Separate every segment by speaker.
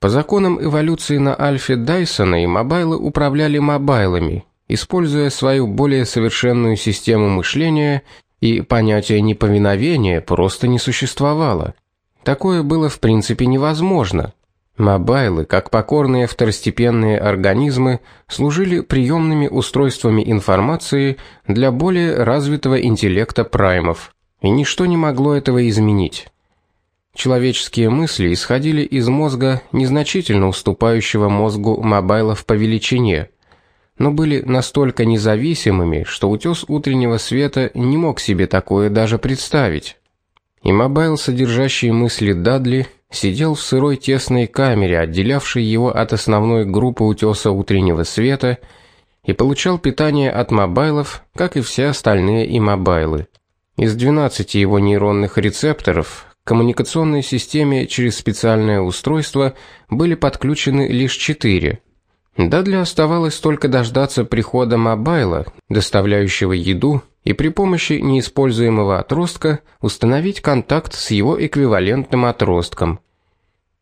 Speaker 1: По законам эволюции на альфе Дайсона иммобайлы управляли мобайлами, используя свою более совершенную систему мышления, и понятие неповиновения просто не существовало. Такое было в принципе невозможно. Мобайлы, как покорные второстепенные организмы, служили приемными устройствами информации для более развитого интеллекта праймов, и ничто не могло этого изменить. Человеческие мысли исходили из мозга, незначительно уступающего мозгу мобайлов по величине, но были настолько независимыми, что утес утреннего света не мог себе такое даже представить. Иммобайл, содержащий мысли Дадли, сидел в сырой тесной камере, отделявшей его от основной группы утеса утреннего света, и получал питание от мобайлов, как и все остальные иммобайлы. Из 12 его нейронных рецепторов коммуникационной системы через специальное устройство были подключены лишь 4. Дадли оставалось только дождаться прихода мобайла, доставляющего еду, и при помощи неиспользуемого отростка установить контакт с его эквивалентным отростком.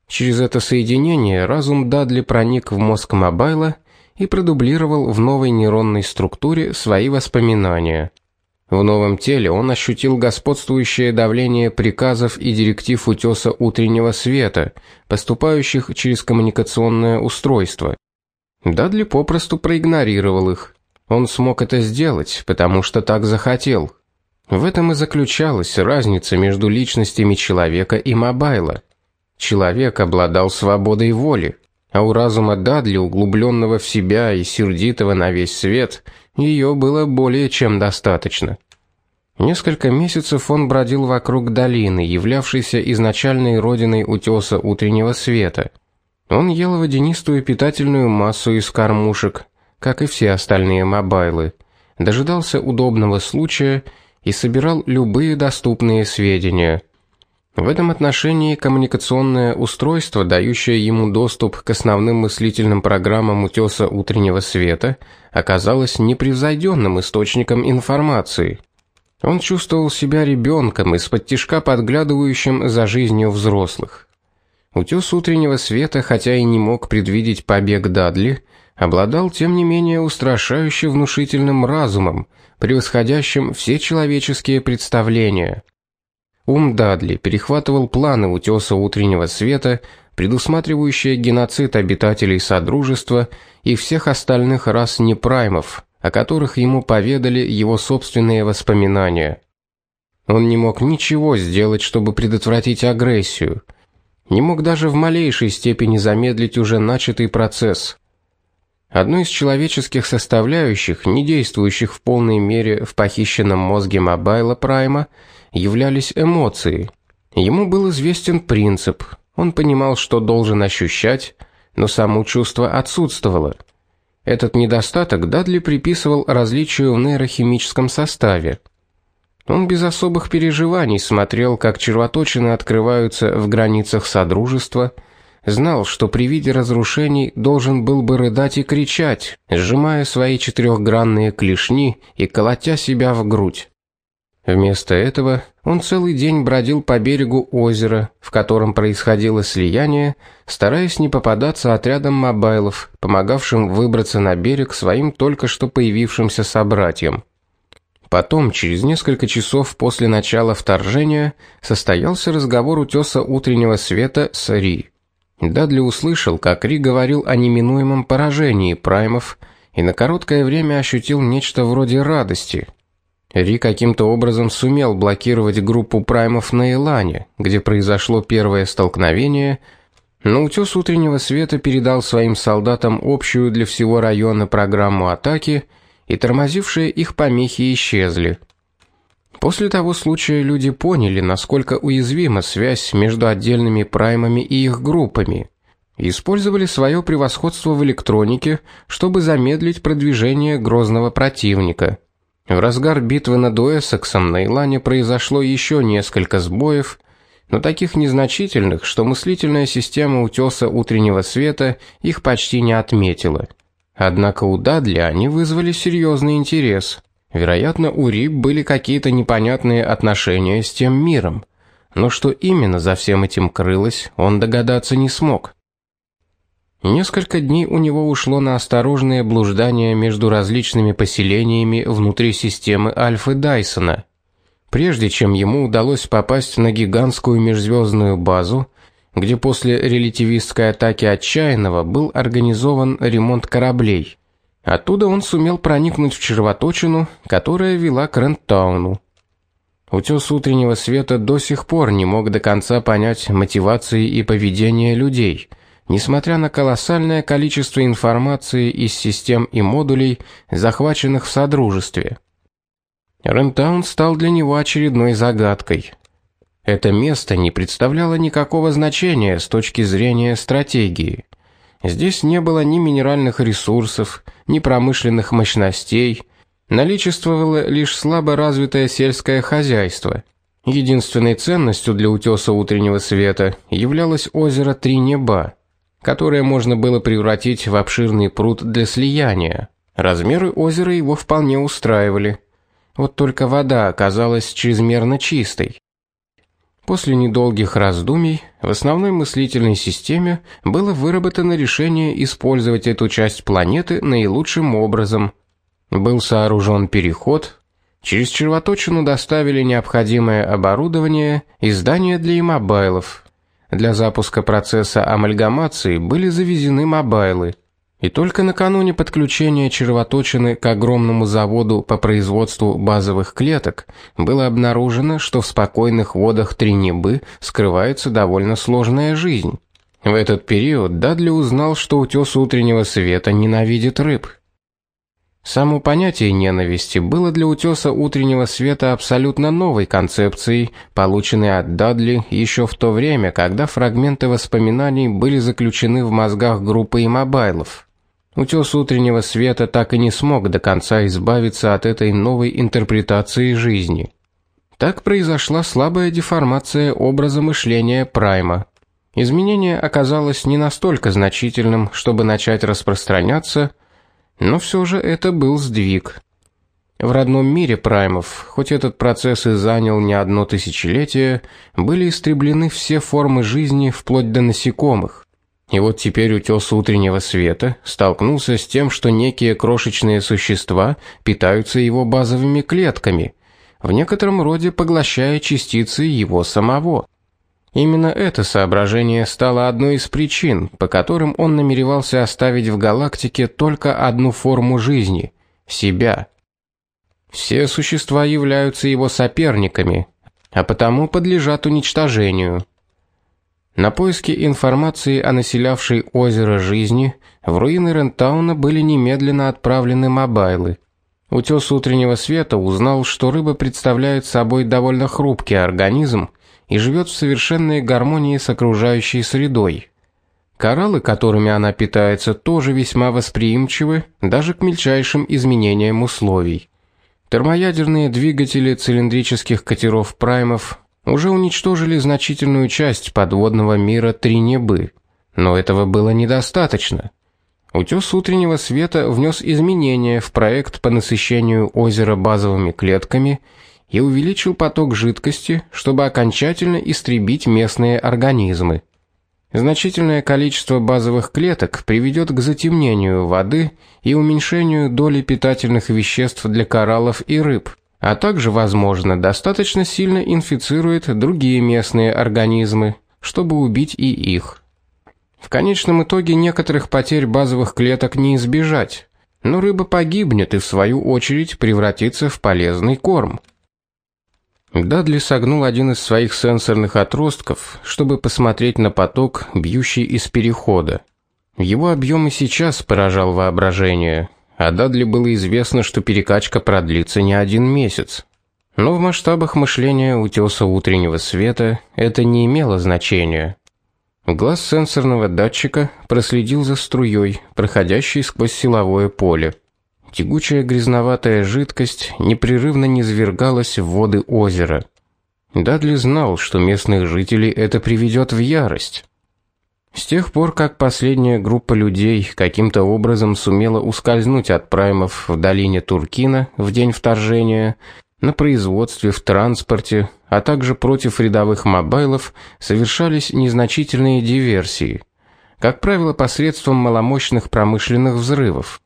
Speaker 1: Через это соединение разум Дадли проник в мозг мобайла и продублировал в новой нейронной структуре свои воспоминания. В новом теле он ощутил господствующее давление приказов и директив утёса утреннего света, поступающих через коммуникационное устройство. Дадли попросту проигнорировал их. Он смог это сделать, потому что так захотел. В этом и заключалась разница между личностями человека и мобайла. Человек обладал свободой воли, а у разума Дадли, углубленного в себя и сердитого на весь свет, ее было более чем достаточно. Несколько месяцев он бродил вокруг долины, являвшейся изначальной родиной утеса утреннего света. Он ел водянистую питательную массу из кормушек, как и все остальные мобайлы, дожидался удобного случая и собирал любые доступные сведения. В этом отношении коммуникационное устройство, дающее ему доступ к основным мыслительным программам утёса утреннего света, оказалось непревзойденным источником информации. Он чувствовал себя ребенком, из-под тишка подглядывающим за жизнью взрослых. Утёс утреннего света, хотя и не мог предвидеть побег Дадли, обладал тем не менее устрашающе внушительным разумом, превосходящим все человеческие представления. Ум Дадли перехватывал планы утёса утреннего света, предусматривающие геноцид обитателей содружества и всех остальных рас непраймов, о которых ему поведали его собственные воспоминания. Он не мог ничего сделать, чтобы предотвратить агрессию, не мог даже в малейшей степени замедлить уже начатый процесс. Одной из человеческих составляющих, не действующих в полной мере в похищенном мозге Мобайла Прайма, являлись эмоции. Ему был известен принцип. Он понимал, что должен ощущать, но само чувство отсутствовало. Этот недостаток Дадли приписывал различию в нейрохимическом составе. Он без особых переживаний смотрел, как червоточины открываются в границах содружества, знал, что при виде разрушений должен был бы рыдать и кричать, сжимая свои четырехгранные клешни и колотя себя в грудь. Вместо этого он целый день бродил по берегу озера, в котором происходило слияние, стараясь не попадаться отрядам мобайлов, помогавшим выбраться на берег своим только что появившимся собратьям. Потом, через несколько часов после начала вторжения, состоялся разговор утёса утреннего света с Ри. Дадли услышал, как Ри говорил о неминуемом поражении праймов, и на короткое время ощутил нечто вроде радости. Ри каким-то образом сумел блокировать группу праймов на Илане, где произошло первое столкновение, но утёс утреннего света передал своим солдатам общую для всего района программу атаки – и тормозившие их помехи исчезли. После того случая люди поняли, насколько уязвима связь между отдельными праймами и их группами. И использовали свое превосходство в электронике, чтобы замедлить продвижение грозного противника. В разгар битвы над Уэссексом на Илане произошло еще несколько сбоев, но таких незначительных, что мыслительная система утёса утреннего света их почти не отметила. Однако у Дадли они вызвали серьезный интерес. Вероятно, у Рип были какие-то непонятные отношения с тем миром. Но что именно за всем этим крылось, он догадаться не смог. Несколько дней у него ушло на осторожные блуждания между различными поселениями внутри системы Альфы Дайсона, прежде чем ему удалось попасть на гигантскую межзвездную базу, где после релятивистской атаки отчаянного был организован ремонт кораблей. Оттуда он сумел проникнуть в червоточину, которая вела к Рентауну. Утес утреннего света до сих пор не мог до конца понять мотивации и поведение людей – Несмотря на колоссальное количество информации из систем и модулей, захваченных в содружестве, Рентаун стал для него очередной загадкой. Это место не представляло никакого значения с точки зрения стратегии. Здесь не было ни минеральных ресурсов, ни промышленных мощностей, наличествовало лишь слабо развитое сельское хозяйство. Единственной ценностью для утеса утреннего света являлось озеро Три Неба которое можно было превратить в обширный пруд для слияния. Размеры озера его вполне устраивали. Вот только вода оказалась чрезмерно чистой. После недолгих раздумий в основной мыслительной системе было выработано решение использовать эту часть планеты наилучшим образом. Был сооружен переход, через червоточину доставили необходимое оборудование и здания для имобайлов. Для запуска процесса амальгамации были завезены мобайлы. И только накануне подключения червоточины к огромному заводу по производству базовых клеток было обнаружено, что в спокойных водах Тринебы скрывается довольно сложная жизнь. В этот период Дадли узнал, что утес утреннего света ненавидит рыб. Само понятие ненависти было для утеса утреннего света абсолютно новой концепцией, полученной от Дадли еще в то время, когда фрагменты воспоминаний были заключены в мозгах группы имобайлов. Утес утреннего света так и не смог до конца избавиться от этой новой интерпретации жизни. Так произошла слабая деформация образа мышления Прайма. Изменение оказалось не настолько значительным, чтобы начать распространяться, но все же это был сдвиг. В родном мире праймов, хоть этот процесс и занял не одно тысячелетие, были истреблены все формы жизни вплоть до насекомых. И вот теперь утес утреннего света столкнулся с тем, что некие крошечные существа питаются его базовыми клетками, в некотором роде поглощая частицы его самого. Именно это соображение стало одной из причин, по которым он намеревался оставить в галактике только одну форму жизни себя. Все существа являются его соперниками, а потому подлежат уничтожению. На поиски информации о населявшей озеро жизни в руины Рентауна были немедленно отправлены мобайлы. Утес утреннего света узнал, что рыба представляет собой довольно хрупкий организм, и живет в совершенной гармонии с окружающей средой. Кораллы, которыми она питается, тоже весьма восприимчивы даже к мельчайшим изменениям условий. Термоядерные двигатели цилиндрических катеров праймов уже уничтожили значительную часть подводного мира Тринебы, но этого было недостаточно. Утес утреннего света внес изменения в проект по насыщению озера базовыми клетками и увеличил поток жидкости, чтобы окончательно истребить местные организмы. Значительное количество базовых клеток приведет к затемнению воды и уменьшению доли питательных веществ для кораллов и рыб, а также, возможно, достаточно сильно инфицирует другие местные организмы, чтобы убить и их. В конечном итоге некоторых потерь базовых клеток не избежать, но рыба погибнет и в свою очередь превратится в полезный корм. Дадли согнул один из своих сенсорных отростков, чтобы посмотреть на поток, бьющий из перехода. Его объем и сейчас поражал воображение, а Дадли было известно, что перекачка продлится не один месяц. Но в масштабах мышления утеса утреннего света это не имело значения. Глаз сенсорного датчика проследил за струей, проходящей сквозь силовое поле. Тягучая грязноватая жидкость непрерывно низвергалась в воды озера. Дадли знал, что местных жителей это приведет в ярость. С тех пор, как последняя группа людей каким-то образом сумела ускользнуть от праймов в долине Туркина в день вторжения, на производстве, в транспорте, а также против рядовых мобайлов совершались незначительные диверсии. как правило, посредством маломощных промышленных взрывов.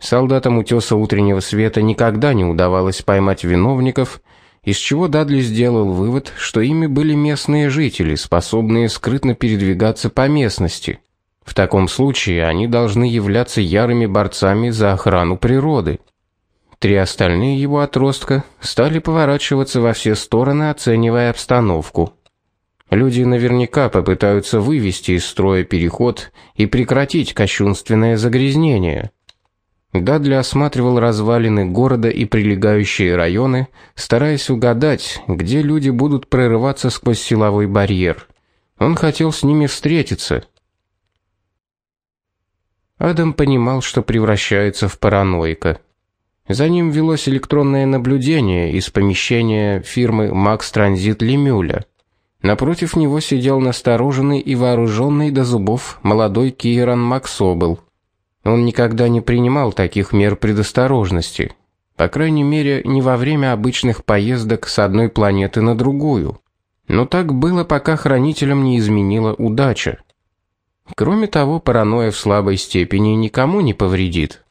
Speaker 1: Солдатам утёса утреннего света никогда не удавалось поймать виновников, из чего Дадли сделал вывод, что ими были местные жители, способные скрытно передвигаться по местности. В таком случае они должны являться ярыми борцами за охрану природы. Три остальные его отростка стали поворачиваться во все стороны, оценивая обстановку. Люди наверняка попытаются вывести из строя переход и прекратить кощунственное загрязнение. Дадли осматривал развалины города и прилегающие районы, стараясь угадать, где люди будут прорываться сквозь силовой барьер. Он хотел с ними встретиться. Адам понимал, что превращается в параноика. За ним велось электронное наблюдение из помещения фирмы Max Transit Лемюля. Напротив него сидел настороженный и вооруженный до зубов молодой Киран Максобл. Он никогда не принимал таких мер предосторожности, по крайней мере, не во время обычных поездок с одной планеты на другую. Но так было, пока хранителям не изменила удача. Кроме того, паранойя в слабой степени никому не повредит.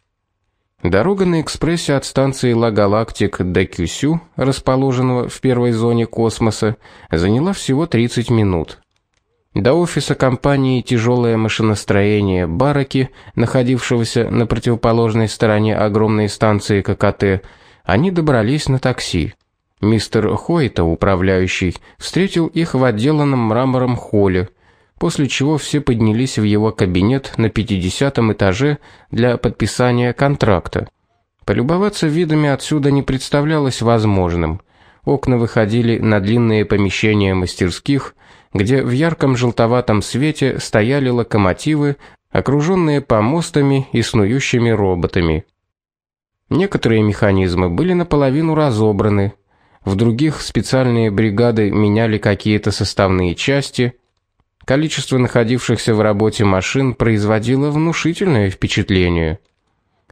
Speaker 1: Дорога на экспрессе от станции Ла Галактик до Кюсю, расположенного в первой зоне космоса, заняла всего 30 минут. До офиса компании Тяжелое машиностроение Бараки, находившегося на противоположной стороне огромной станции ККТ, они добрались на такси. Мистер Хойта, управляющий, встретил их в отделанном мрамором холле, после чего все поднялись в его кабинет на 50 этаже для подписания контракта. Полюбоваться видами отсюда не представлялось возможным. Окна выходили на длинные помещения мастерских, где в ярком желтоватом свете стояли локомотивы, окруженные помостами и снующими роботами. Некоторые механизмы были наполовину разобраны, в других специальные бригады меняли какие-то составные части. Количество находившихся в работе машин производило внушительное впечатление.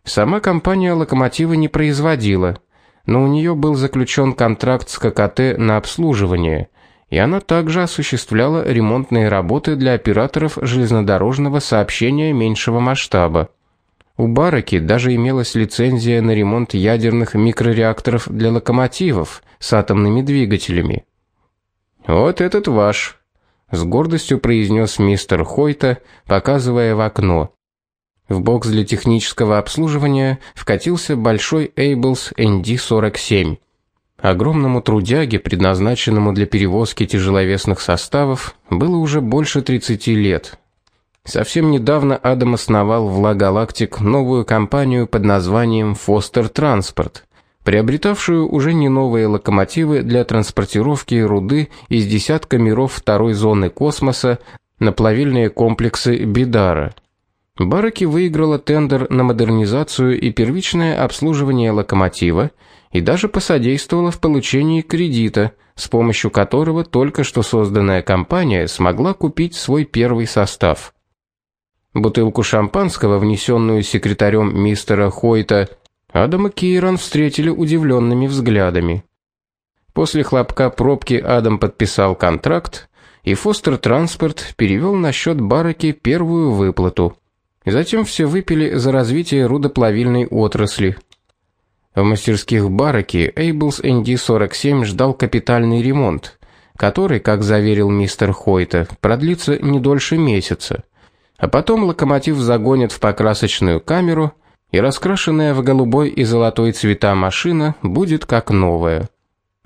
Speaker 1: Сама компания локомотивы не производила, но у нее был заключен контракт с ККТ на обслуживание – и она также осуществляла ремонтные работы для операторов железнодорожного сообщения меньшего масштаба. У Бараки даже имелась лицензия на ремонт ядерных микрореакторов для локомотивов с атомными двигателями. Вот этот ваш, с гордостью произнес мистер Хойта, показывая в окно. В бокс для технического обслуживания вкатился большой Ables ND47. Огромному трудяге, предназначенному для перевозки тяжеловесных составов, было уже больше 30 лет. Совсем недавно Адам основал в Ла Галактик новую компанию под названием Foster Transport, приобретавшую уже не новые локомотивы для транспортировки руды из десятка миров второй зоны космоса на плавильные комплексы Бидара. Бараки выиграла тендер на модернизацию и первичное обслуживание локомотива и даже посодействовала в получении кредита, с помощью которого только что созданная компания смогла купить свой первый состав. Бутылку шампанского, внесенную секретарем мистера Хойта, Адам и Кейрон встретили удивленными взглядами. После хлопка пробки Адам подписал контракт, и Фостер Транспорт перевел на счет Бараки первую выплату. Затем все выпили за развитие рудоплавильной отрасли, в мастерских Бараки Эйблс ND47 ждал капитальный ремонт, который, как заверил мистер Хойта, продлится не дольше месяца. А потом локомотив загонят в покрасочную камеру, и раскрашенная в голубой и золотой цвета машина будет как новая.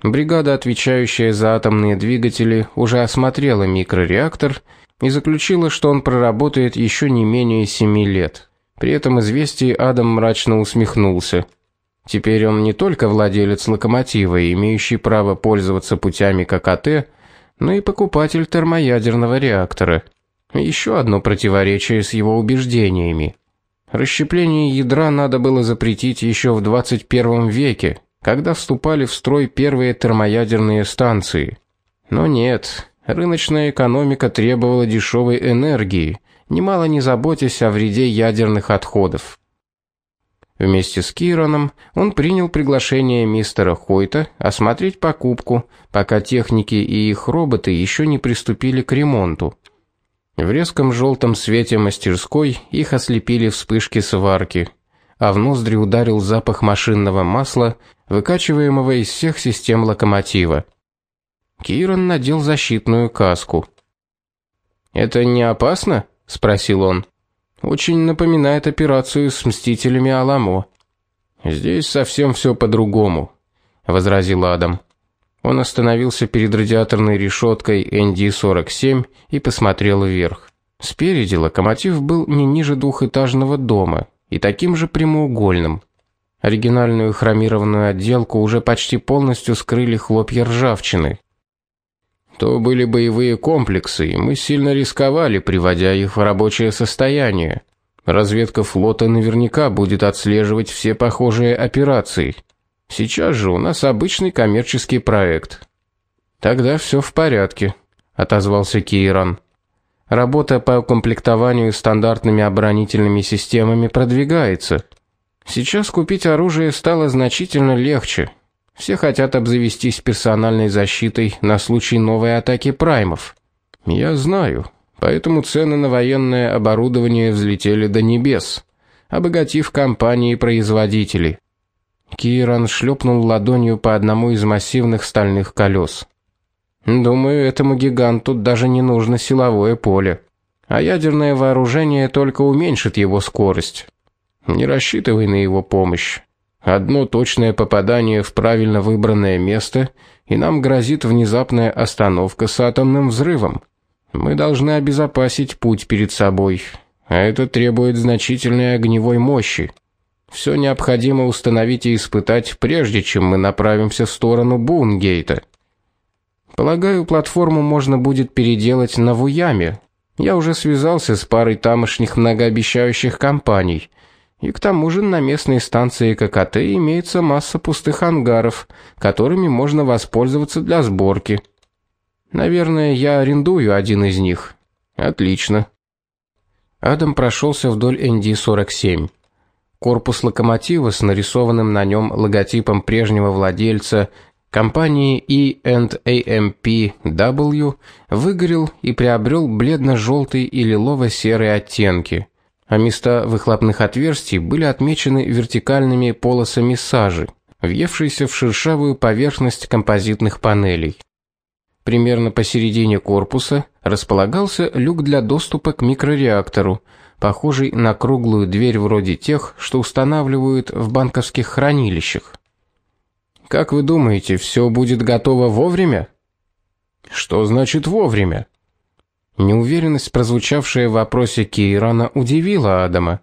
Speaker 1: Бригада, отвечающая за атомные двигатели, уже осмотрела микрореактор и заключила, что он проработает еще не менее семи лет. При этом известии Адам мрачно усмехнулся. Теперь он не только владелец локомотива, имеющий право пользоваться путями ККТ, но и покупатель термоядерного реактора. Еще одно противоречие с его убеждениями. Расщепление ядра надо было запретить еще в 21 веке, когда вступали в строй первые термоядерные станции. Но нет, рыночная экономика требовала дешевой энергии, немало не заботясь о вреде ядерных отходов. Вместе с Кироном он принял приглашение мистера Хойта осмотреть покупку, пока техники и их роботы еще не приступили к ремонту. В резком желтом свете мастерской их ослепили вспышки сварки, а в ноздри ударил запах машинного масла, выкачиваемого из всех систем локомотива. Киран надел защитную каску. Это не опасно? спросил он. Очень напоминает операцию с мстителями Аламо. Здесь совсем все по-другому, возразил Адам. Он остановился перед радиаторной решеткой ND47 и посмотрел вверх. Спереди локомотив был не ниже двухэтажного дома и таким же прямоугольным. Оригинальную хромированную отделку уже почти полностью скрыли хлопья ржавчины. То были боевые комплексы, и мы сильно рисковали, приводя их в рабочее состояние. Разведка флота наверняка будет отслеживать все похожие операции. Сейчас же у нас обычный коммерческий проект. Тогда все в порядке, отозвался Киран. Работа по укомплектованию стандартными оборонительными системами продвигается. Сейчас купить оружие стало значительно легче. Все хотят обзавестись персональной защитой на случай новой атаки праймов. Я знаю, поэтому цены на военное оборудование взлетели до небес, обогатив компании производителей. Киран шлепнул ладонью по одному из массивных стальных колес. Думаю, этому гиганту даже не нужно силовое поле, а ядерное вооружение только уменьшит его скорость. Не рассчитывай на его помощь. Одно точное попадание в правильно выбранное место, и нам грозит внезапная остановка с атомным взрывом. Мы должны обезопасить путь перед собой, а это требует значительной огневой мощи. Все необходимо установить и испытать, прежде чем мы направимся в сторону Бунгейта. Полагаю, платформу можно будет переделать на Вуяме. Я уже связался с парой тамошних многообещающих компаний. И к тому же на местной станции ККТ имеется масса пустых ангаров, которыми можно воспользоваться для сборки. Наверное, я арендую один из них. Отлично. Адам прошелся вдоль ND47. Корпус локомотива с нарисованным на нем логотипом прежнего владельца компании E&AMPW выгорел и приобрел бледно желтый и лилово-серые оттенки, а места выхлопных отверстий были отмечены вертикальными полосами сажи, въевшейся в шершавую поверхность композитных панелей. Примерно посередине корпуса располагался люк для доступа к микрореактору, похожий на круглую дверь вроде тех, что устанавливают в банковских хранилищах. Как вы думаете, все будет готово вовремя? Что значит вовремя? Неуверенность, прозвучавшая в вопросе Кирана, удивила Адама.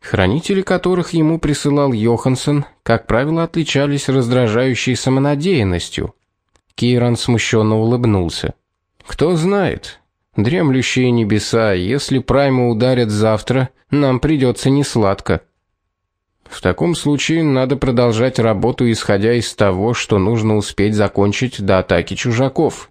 Speaker 1: Хранители, которых ему присылал Йоханссон, как правило, отличались раздражающей самонадеянностью. Киран смущенно улыбнулся. Кто знает, Дремлющие небеса, если праймы ударят завтра, нам придется несладко. В таком случае надо продолжать работу, исходя из того, что нужно успеть закончить до атаки чужаков.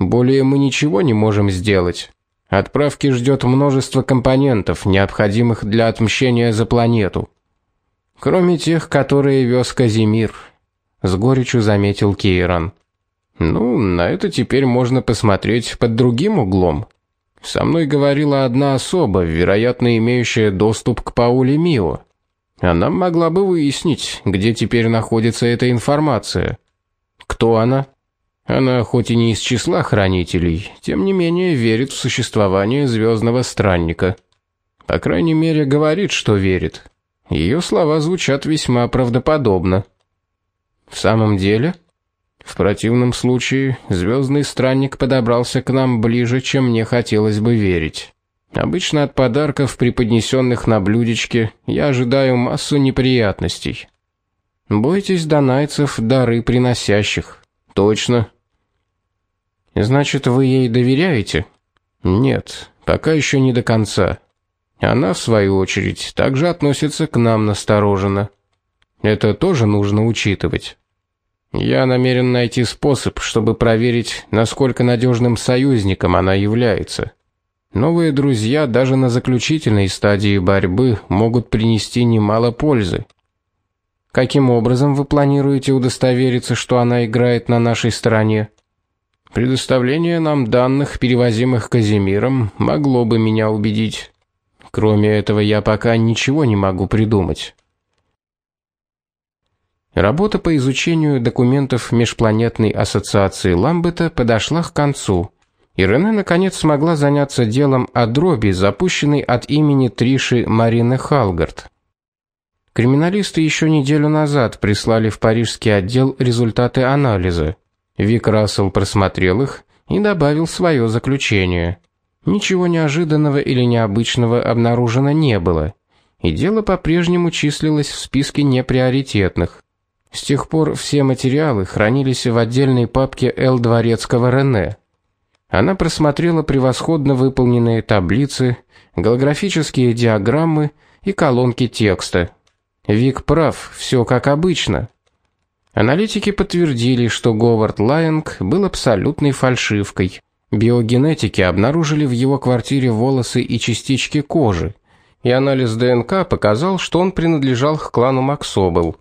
Speaker 1: Более мы ничего не можем сделать. Отправки ждет множество компонентов, необходимых для отмщения за планету. Кроме тех, которые вез Казимир, с горечью заметил Кейран. Ну, на это теперь можно посмотреть под другим углом. Со мной говорила одна особа, вероятно, имеющая доступ к Пауле Мио. Она могла бы выяснить, где теперь находится эта информация. Кто она? Она хоть и не из числа хранителей, тем не менее верит в существование звездного странника. По крайней мере, говорит, что верит. Ее слова звучат весьма правдоподобно. В самом деле, в противном случае звездный странник подобрался к нам ближе, чем мне хотелось бы верить. Обычно от подарков, преподнесенных на блюдечке, я ожидаю массу неприятностей. Бойтесь донайцев дары приносящих. Точно. Значит, вы ей доверяете? Нет, пока еще не до конца. Она в свою очередь также относится к нам настороженно. Это тоже нужно учитывать. Я намерен найти способ, чтобы проверить, насколько надежным союзником она является. Новые друзья даже на заключительной стадии борьбы могут принести немало пользы. Каким образом вы планируете удостовериться, что она играет на нашей стороне? Предоставление нам данных, перевозимых Казимиром, могло бы меня убедить. Кроме этого, я пока ничего не могу придумать. Работа по изучению документов Межпланетной ассоциации Ламбета подошла к концу. И Рене наконец смогла заняться делом о дроби, запущенной от имени Триши Марины Халгард. Криминалисты еще неделю назад прислали в парижский отдел результаты анализа. Вик Рассел просмотрел их и добавил свое заключение. Ничего неожиданного или необычного обнаружено не было, и дело по-прежнему числилось в списке неприоритетных. С тех пор все материалы хранились в отдельной папке Л Дворецкого Рене. Она просмотрела превосходно выполненные таблицы, голографические диаграммы и колонки текста. Вик прав, все как обычно. Аналитики подтвердили, что Говард Лайонг был абсолютной фальшивкой. Биогенетики обнаружили в его квартире волосы и частички кожи, и анализ ДНК показал, что он принадлежал к клану Максобел.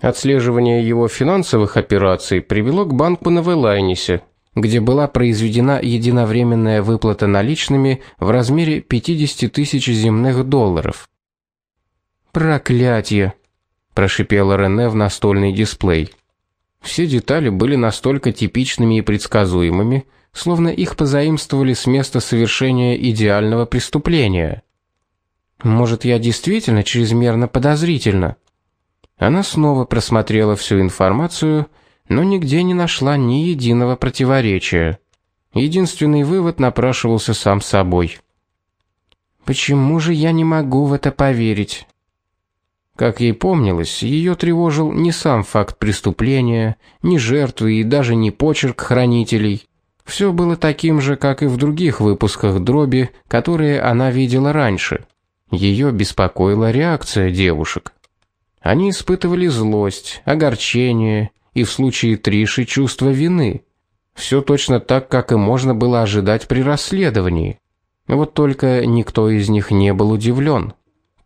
Speaker 1: Отслеживание его финансовых операций привело к банку на Велайнисе, где была произведена единовременная выплата наличными в размере 50 тысяч земных долларов. Проклятие, прошипела Рене в настольный дисплей. Все детали были настолько типичными и предсказуемыми, словно их позаимствовали с места совершения идеального преступления. Может, я действительно чрезмерно подозрительна? Она снова просмотрела всю информацию, но нигде не нашла ни единого противоречия. Единственный вывод напрашивался сам собой. Почему же я не могу в это поверить? Как ей помнилось, ее тревожил не сам факт преступления, ни жертвы и даже не почерк хранителей. Все было таким же, как и в других выпусках Дроби, которые она видела раньше. Ее беспокоила реакция девушек. Они испытывали злость, огорчение и в случае Триши чувство вины. Все точно так, как и можно было ожидать при расследовании. Вот только никто из них не был удивлен.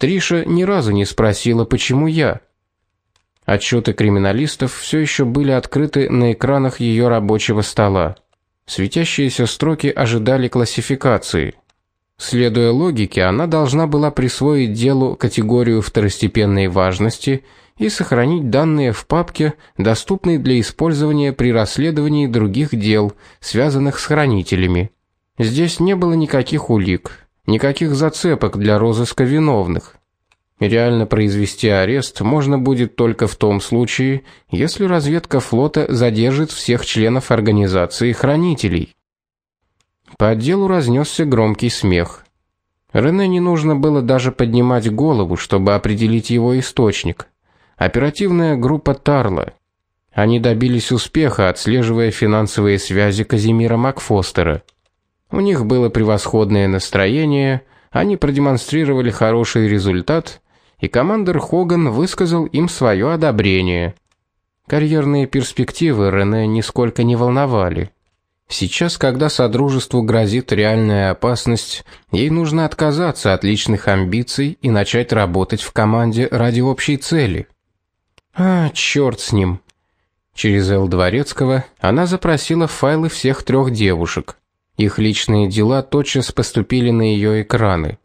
Speaker 1: Триша ни разу не спросила, почему я. Отчеты криминалистов все еще были открыты на экранах ее рабочего стола. Светящиеся строки ожидали классификации. Следуя логике, она должна была присвоить делу категорию второстепенной важности и сохранить данные в папке, доступной для использования при расследовании других дел, связанных с хранителями. Здесь не было никаких улик, Никаких зацепок для розыска виновных. Реально произвести арест можно будет только в том случае, если разведка флота задержит всех членов организации хранителей. По отделу разнесся громкий смех. Рене не нужно было даже поднимать голову, чтобы определить его источник. Оперативная группа Тарла. Они добились успеха, отслеживая финансовые связи Казимира Макфостера. У них было превосходное настроение, они продемонстрировали хороший результат, и командир Хоган высказал им свое одобрение. Карьерные перспективы Рене нисколько не волновали. Сейчас, когда содружеству грозит реальная опасность, ей нужно отказаться от личных амбиций и начать работать в команде ради общей цели. А, черт с ним. Через Эл Дворецкого она запросила файлы всех трех девушек. Их личные дела тотчас поступили на ее экраны.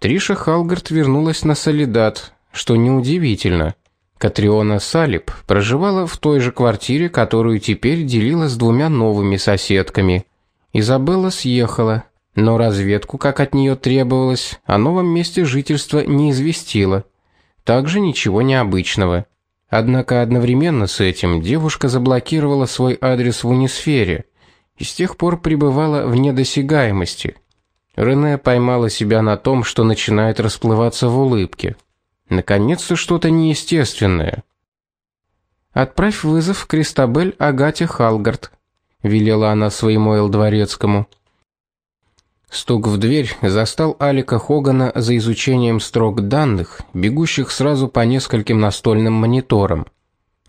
Speaker 1: Триша Халгард вернулась на Солидат, что неудивительно. Катриона Салип проживала в той же квартире, которую теперь делила с двумя новыми соседками. Изабелла съехала, но разведку, как от нее требовалось, о новом месте жительства не известила. Также ничего необычного. Однако одновременно с этим девушка заблокировала свой адрес в Унисфере и с тех пор пребывала в недосягаемости. Рене поймала себя на том, что начинает расплываться в улыбке. Наконец-то что-то неестественное. Отправь вызов Кристабель Агате Халгард, велела она своему элдворецкому. Стук в дверь застал Алика Хогана за изучением строк данных, бегущих сразу по нескольким настольным мониторам.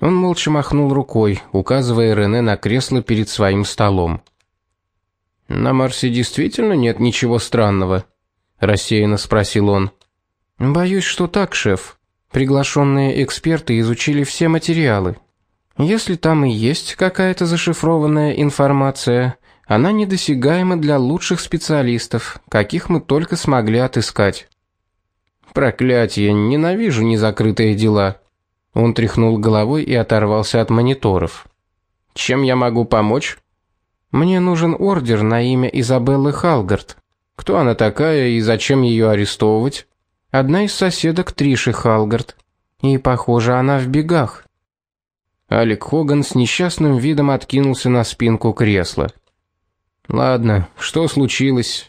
Speaker 1: Он молча махнул рукой, указывая Рене на кресло перед своим столом. На Марсе действительно нет ничего странного, рассеянно спросил он. Боюсь, что так, шеф. Приглашенные эксперты изучили все материалы. Если там и есть какая-то зашифрованная информация, она недосягаема для лучших специалистов, каких мы только смогли отыскать. Проклятие, ненавижу незакрытые дела. Он тряхнул головой и оторвался от мониторов. Чем я могу помочь? Мне нужен ордер на имя Изабеллы Халгард. Кто она такая и зачем ее арестовывать? Одна из соседок Триши Халгард. И, похоже, она в бегах. Алек Хоган с несчастным видом откинулся на спинку кресла. Ладно, что случилось?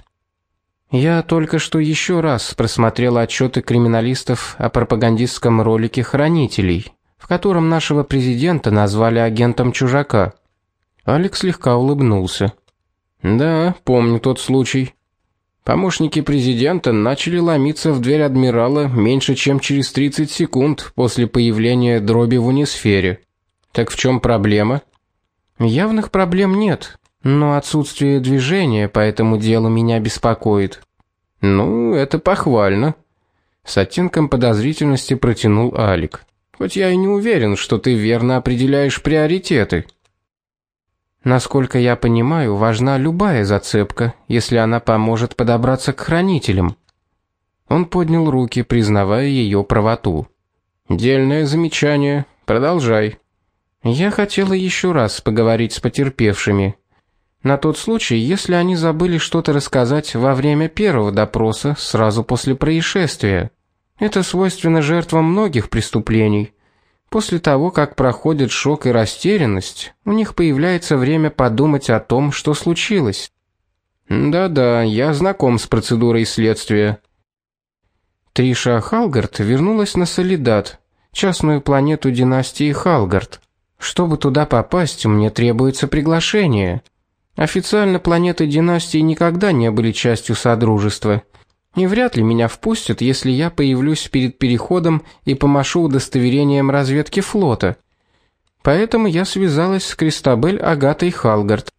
Speaker 1: Я только что еще раз просмотрел отчеты криминалистов о пропагандистском ролике Хранителей, в котором нашего президента назвали агентом чужака. Алекс слегка улыбнулся. Да, помню тот случай. Помощники президента начали ломиться в дверь адмирала меньше, чем через 30 секунд после появления дроби в унисфере. Так в чем проблема? Явных проблем нет, но отсутствие движения по этому делу меня беспокоит. Ну, это похвально. С оттенком подозрительности протянул Алик. Хоть я и не уверен, что ты верно определяешь приоритеты. Насколько я понимаю, важна любая зацепка, если она поможет подобраться к хранителям. Он поднял руки, признавая ее правоту. Дельное замечание. Продолжай. Я хотела еще раз поговорить с потерпевшими. На тот случай, если они забыли что-то рассказать во время первого допроса, сразу после происшествия. Это свойственно жертвам многих преступлений. После того, как проходит шок и растерянность, у них появляется время подумать о том, что случилось. Да-да, я знаком с процедурой следствия. Триша Халгард вернулась на Солидат, частную планету династии Халгард. Чтобы туда попасть, мне требуется приглашение. Официально планеты династии никогда не были частью содружества. И вряд ли меня впустят, если я появлюсь перед переходом и помашу удостоверением разведки флота. Поэтому я связалась с Кристабель Агатой Халгард.